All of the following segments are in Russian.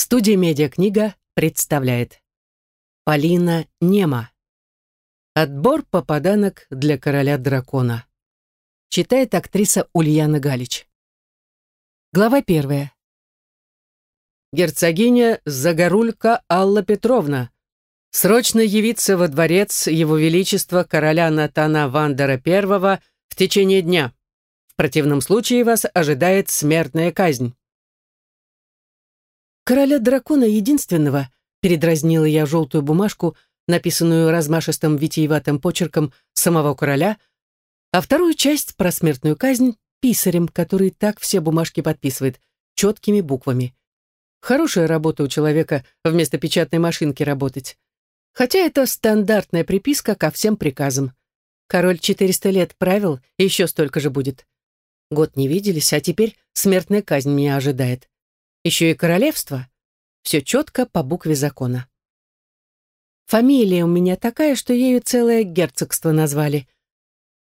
Студия «Медиакнига» представляет Полина Нема Отбор попаданок для короля дракона Читает актриса Ульяна Галич Глава первая Герцогиня Загорулька Алла Петровна Срочно явиться во дворец Его Величества короля Натана Вандера I в течение дня. В противном случае вас ожидает смертная казнь. «Короля дракона единственного», — передразнила я желтую бумажку, написанную размашистым витиеватым почерком самого короля, а вторую часть про смертную казнь писарем, который так все бумажки подписывает, четкими буквами. Хорошая работа у человека вместо печатной машинки работать. Хотя это стандартная приписка ко всем приказам. Король 400 лет правил, и еще столько же будет. Год не виделись, а теперь смертная казнь меня ожидает еще и королевство. Все четко по букве закона. Фамилия у меня такая, что ею целое герцогство назвали.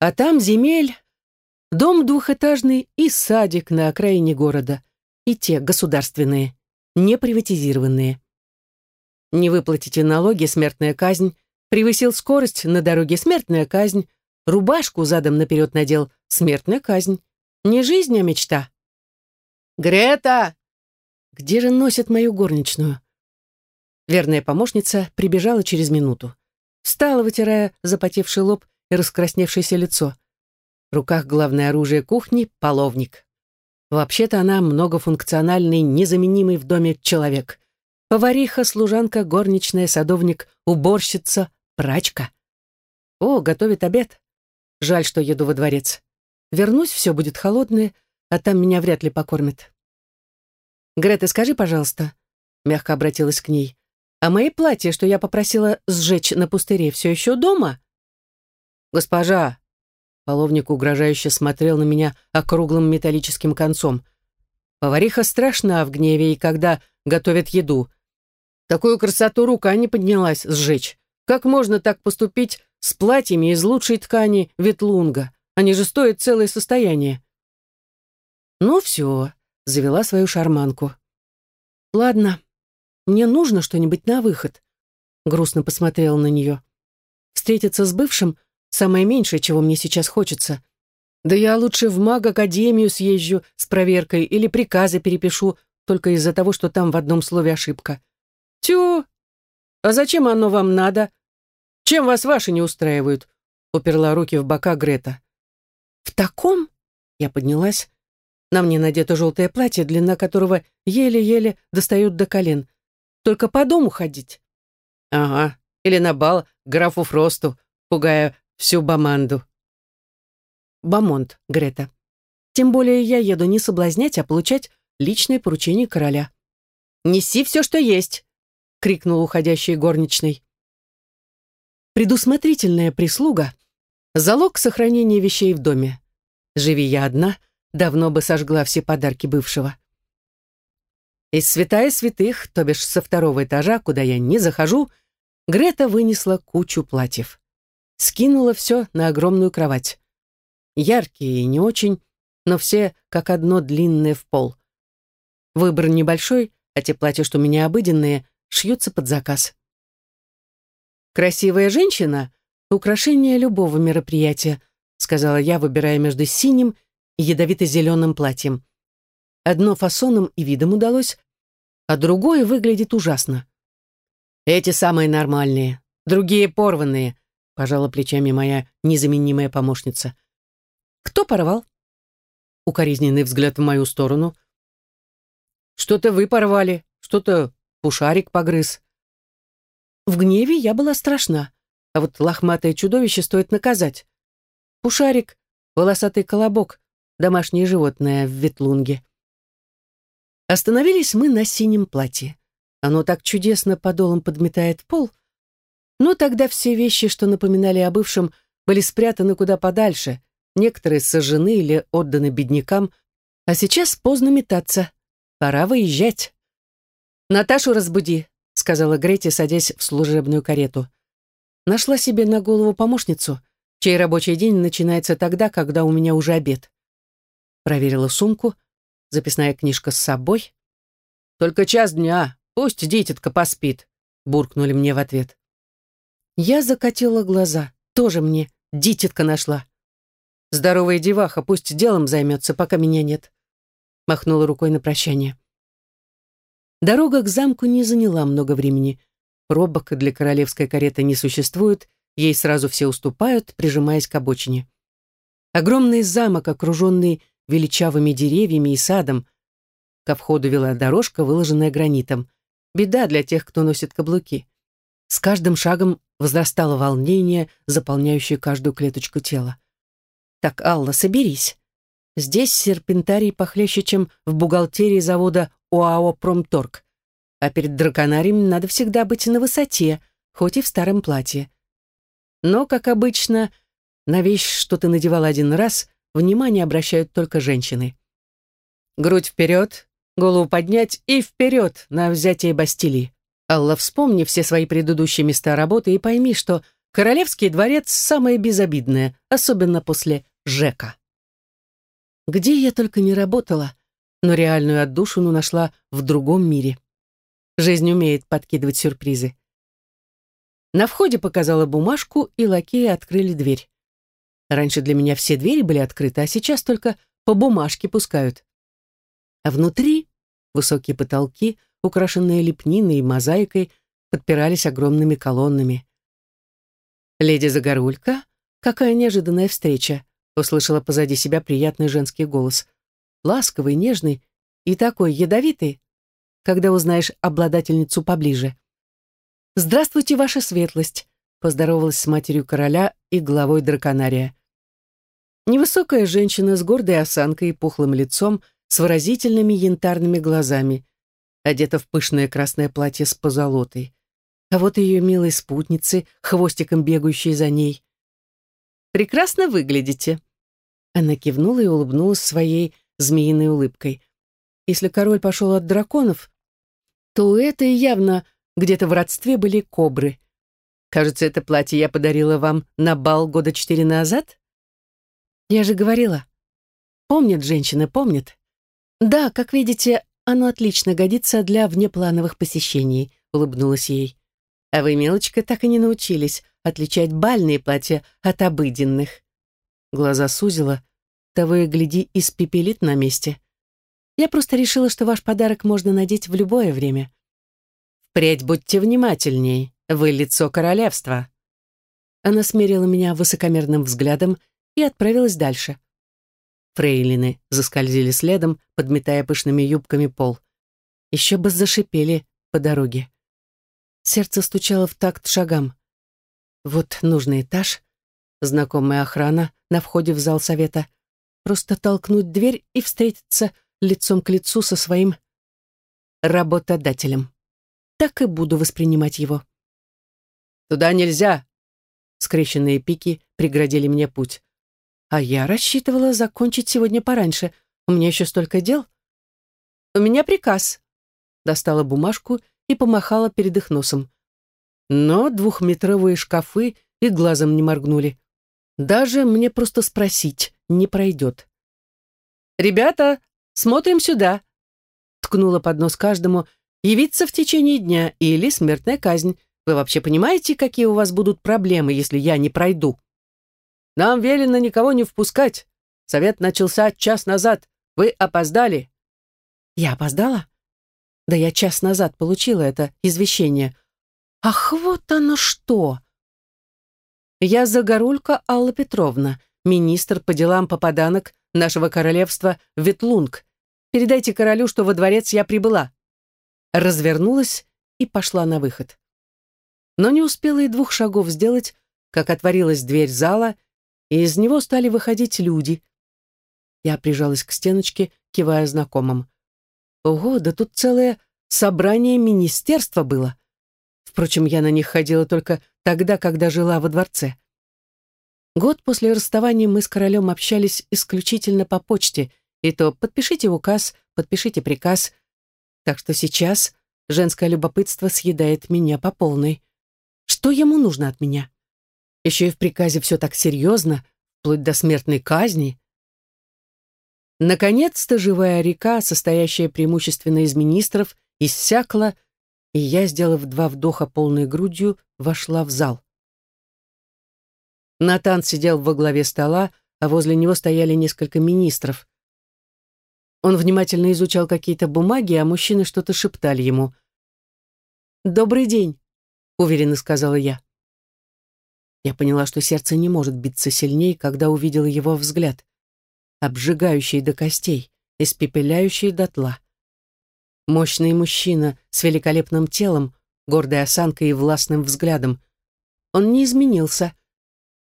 А там земель, дом двухэтажный и садик на окраине города. И те государственные, не приватизированные. Не выплатите налоги, смертная казнь. Превысил скорость на дороге, смертная казнь. Рубашку задом наперед надел, смертная казнь. Не жизнь, а мечта. «Грета!» Где же носят мою горничную? Верная помощница прибежала через минуту. Встала, вытирая запотевший лоб и раскрасневшееся лицо. В руках главное оружие кухни — половник. Вообще-то она многофункциональный, незаменимый в доме человек. Повариха, служанка, горничная, садовник, уборщица, прачка. О, готовит обед. Жаль, что еду во дворец. Вернусь, все будет холодное, а там меня вряд ли покормят. «Грета, скажи, пожалуйста», — мягко обратилась к ней, «а мои платья, что я попросила сжечь на пустыре, все еще дома?» «Госпожа», — половник угрожающе смотрел на меня округлым металлическим концом, «повариха страшна в гневе, и когда готовит еду. Такую красоту рука не поднялась сжечь. Как можно так поступить с платьями из лучшей ткани ветлунга? Они же стоят целое состояние». «Ну все», завела свою шарманку. «Ладно, мне нужно что-нибудь на выход», — грустно посмотрела на нее. «Встретиться с бывшим — самое меньшее, чего мне сейчас хочется. Да я лучше в маг-академию съезжу с проверкой или приказы перепишу только из-за того, что там в одном слове ошибка. Тю! А зачем оно вам надо? Чем вас ваши не устраивают?» — уперла руки в бока Грета. «В таком?» — я поднялась, на мне надето желтое платье, длина которого еле-еле достает до колен. Только по дому ходить. Ага, или на бал графу Фросту, пугая всю баманду. Бамонт, Грета. Тем более я еду не соблазнять, а получать личное поручение короля. «Неси все, что есть!» — крикнул уходящий горничный. Предусмотрительная прислуга — залог сохранения вещей в доме. Живи я одна — давно бы сожгла все подарки бывшего. Из святая святых, то бишь со второго этажа, куда я не захожу, Грета вынесла кучу платьев. Скинула все на огромную кровать. Яркие и не очень, но все как одно длинное в пол. Выбор небольшой, а те платья, что у меня обыденные, шьются под заказ. «Красивая женщина — украшение любого мероприятия», сказала я, выбирая между синим ядовито-зеленым платьем. Одно фасоном и видом удалось, а другое выглядит ужасно. «Эти самые нормальные, другие порванные», пожала плечами моя незаменимая помощница. «Кто порвал?» Укоризненный взгляд в мою сторону. «Что-то вы порвали, что-то пушарик погрыз». В гневе я была страшна, а вот лохматое чудовище стоит наказать. Пушарик, волосатый колобок, домашнее животное в Ветлунге. Остановились мы на синем платье. Оно так чудесно подолом подметает пол. Но тогда все вещи, что напоминали о бывшем, были спрятаны куда подальше, некоторые сожжены или отданы беднякам, а сейчас поздно метаться. Пора выезжать. «Наташу разбуди», — сказала Гретти, садясь в служебную карету. Нашла себе на голову помощницу, чей рабочий день начинается тогда, когда у меня уже обед. Проверила сумку, записная книжка с собой. «Только час дня, пусть дитятка поспит», — буркнули мне в ответ. Я закатила глаза, тоже мне дитятка нашла. Здоровая деваха, пусть делом займется, пока меня нет. Махнула рукой на прощание. Дорога к замку не заняла много времени. Пробок для королевской кареты не существует, ей сразу все уступают, прижимаясь к обочине. Огромный замок, окруженный величавыми деревьями и садом. Ко входу вела дорожка, выложенная гранитом. Беда для тех, кто носит каблуки. С каждым шагом возрастало волнение, заполняющее каждую клеточку тела. Так, Алла, соберись. Здесь серпентарий похлеще, чем в бухгалтерии завода ОАО «Промторг». А перед драконарием надо всегда быть на высоте, хоть и в старом платье. Но, как обычно, на вещь, что ты надевал один раз, внимание обращают только женщины. Грудь вперед, голову поднять и вперед на взятие Бастилии. Алла, вспомни все свои предыдущие места работы и пойми, что Королевский дворец самое безобидное, особенно после Жека. Где я только не работала, но реальную отдушину нашла в другом мире. Жизнь умеет подкидывать сюрпризы. На входе показала бумажку, и лакеи открыли дверь. Раньше для меня все двери были открыты, а сейчас только по бумажке пускают. А внутри высокие потолки, украшенные лепниной и мозаикой, подпирались огромными колоннами. «Леди Загорулька, какая неожиданная встреча!» услышала позади себя приятный женский голос. Ласковый, нежный и такой ядовитый, когда узнаешь обладательницу поближе. «Здравствуйте, ваша светлость», поздоровалась с матерью короля и главой драконария. Невысокая женщина с гордой осанкой и пухлым лицом, с выразительными янтарными глазами, одета в пышное красное платье с позолотой. А вот ее милые спутницы, хвостиком бегающие за ней. Прекрасно выглядите». Она кивнула и улыбнулась своей змеиной улыбкой. Если король пошел от драконов, то у этой явно где-то в родстве были кобры. Кажется, это платье я подарила вам на бал года четыре назад? Я же говорила. Помнят женщины, помнят. Да, как видите, оно отлично годится для внеплановых посещений, улыбнулась ей. А вы, милочка, так и не научились отличать бальные платья от обыденных. Глаза сузила, того и гляди, испепелит на месте. Я просто решила, что ваш подарок можно надеть в любое время. Впредь будьте внимательней, вы лицо королевства. Она смерила меня высокомерным взглядом и отправилась дальше. Фрейлины заскользили следом, подметая пышными юбками пол. Еще бы зашипели по дороге. Сердце стучало в такт шагам. Вот нужный этаж, знакомая охрана на входе в зал совета. Просто толкнуть дверь и встретиться лицом к лицу со своим работодателем. Так и буду воспринимать его. «Туда нельзя!» Скрещенные пики преградили мне путь. А я рассчитывала закончить сегодня пораньше. У меня еще столько дел. «У меня приказ», достала бумажку и помахала перед их носом. Но двухметровые шкафы и глазом не моргнули. Даже мне просто спросить не пройдет. «Ребята, смотрим сюда!» Ткнула под нос каждому. «Явиться в течение дня или смертная казнь. Вы вообще понимаете, какие у вас будут проблемы, если я не пройду?» «Нам велено никого не впускать. Совет начался час назад. Вы опоздали». «Я опоздала?» Да я час назад получила это извещение. Ах, вот оно что! Я Загорулька Алла Петровна, министр по делам попаданок нашего королевства Ветлунг. Передайте королю, что во дворец я прибыла. Развернулась и пошла на выход. Но не успела и двух шагов сделать, как отворилась дверь зала, и из него стали выходить люди. Я прижалась к стеночке, кивая знакомым. Ого, да тут целое собрание министерства было. Впрочем, я на них ходила только тогда, когда жила во дворце. Год после расставания мы с королем общались исключительно по почте, и то подпишите указ, подпишите приказ. Так что сейчас женское любопытство съедает меня по полной. Что ему нужно от меня? Еще и в приказе все так серьезно, вплоть до смертной казни. Наконец-то живая река, состоящая преимущественно из министров иссякла, и я, сделав два вдоха полной грудью, вошла в зал. Натан сидел во главе стола, а возле него стояли несколько министров. Он внимательно изучал какие-то бумаги, а мужчины что-то шептали ему. «Добрый день», — уверенно сказала я. Я поняла, что сердце не может биться сильнее, когда увидела его взгляд, обжигающий до костей, испепеляющий дотла. Мощный мужчина с великолепным телом, гордой осанкой и властным взглядом. Он не изменился.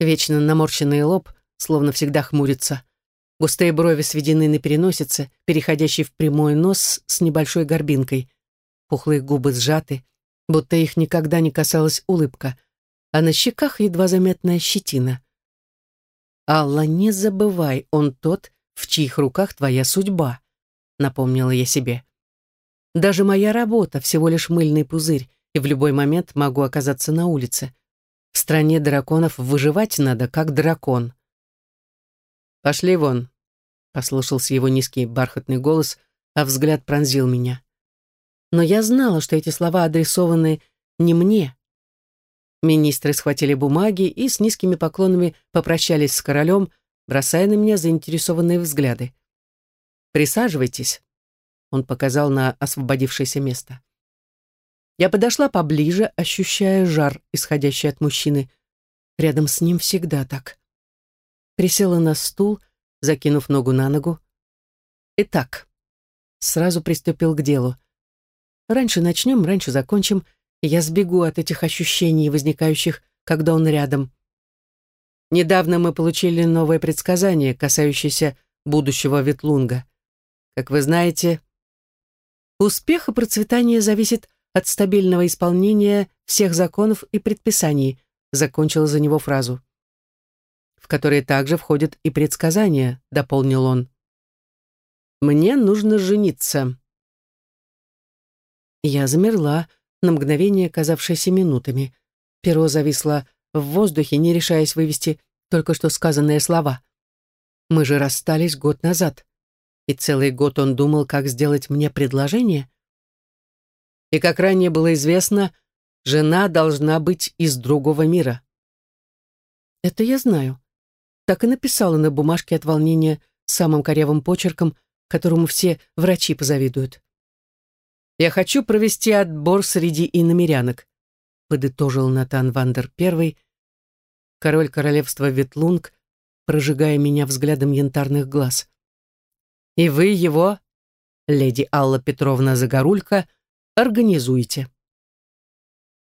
Вечно наморщенный лоб, словно всегда хмурится. Густые брови сведены на переносице, переходящий в прямой нос с небольшой горбинкой. Пухлые губы сжаты, будто их никогда не касалась улыбка а на щеках едва заметная щетина. «Алла, не забывай, он тот, в чьих руках твоя судьба», — напомнила я себе. «Даже моя работа — всего лишь мыльный пузырь, и в любой момент могу оказаться на улице. В стране драконов выживать надо, как дракон». «Пошли вон», — послушался его низкий бархатный голос, а взгляд пронзил меня. Но я знала, что эти слова адресованы не мне, Министры схватили бумаги и с низкими поклонами попрощались с королем, бросая на меня заинтересованные взгляды. «Присаживайтесь», — он показал на освободившееся место. Я подошла поближе, ощущая жар, исходящий от мужчины. Рядом с ним всегда так. Присела на стул, закинув ногу на ногу. Итак, сразу приступил к делу. Раньше начнем, раньше закончим — я сбегу от этих ощущений, возникающих, когда он рядом. Недавно мы получили новое предсказание, касающееся будущего Ветлунга. Как вы знаете, успех и процветание зависит от стабильного исполнения всех законов и предписаний, закончила за него фразу. В которые также входят и предсказания, дополнил он. Мне нужно жениться. Я замерла, на мгновение казавшееся минутами. Перо зависло в воздухе, не решаясь вывести только что сказанные слова. Мы же расстались год назад, и целый год он думал, как сделать мне предложение. И, как ранее было известно, жена должна быть из другого мира. Это я знаю. Так и написала на бумажке от волнения самым корявым почерком, которому все врачи позавидуют. «Я хочу провести отбор среди иномерянок», подытожил Натан Вандер I, король королевства Ветлунг, прожигая меня взглядом янтарных глаз. «И вы его, леди Алла Петровна Загорулька, организуете».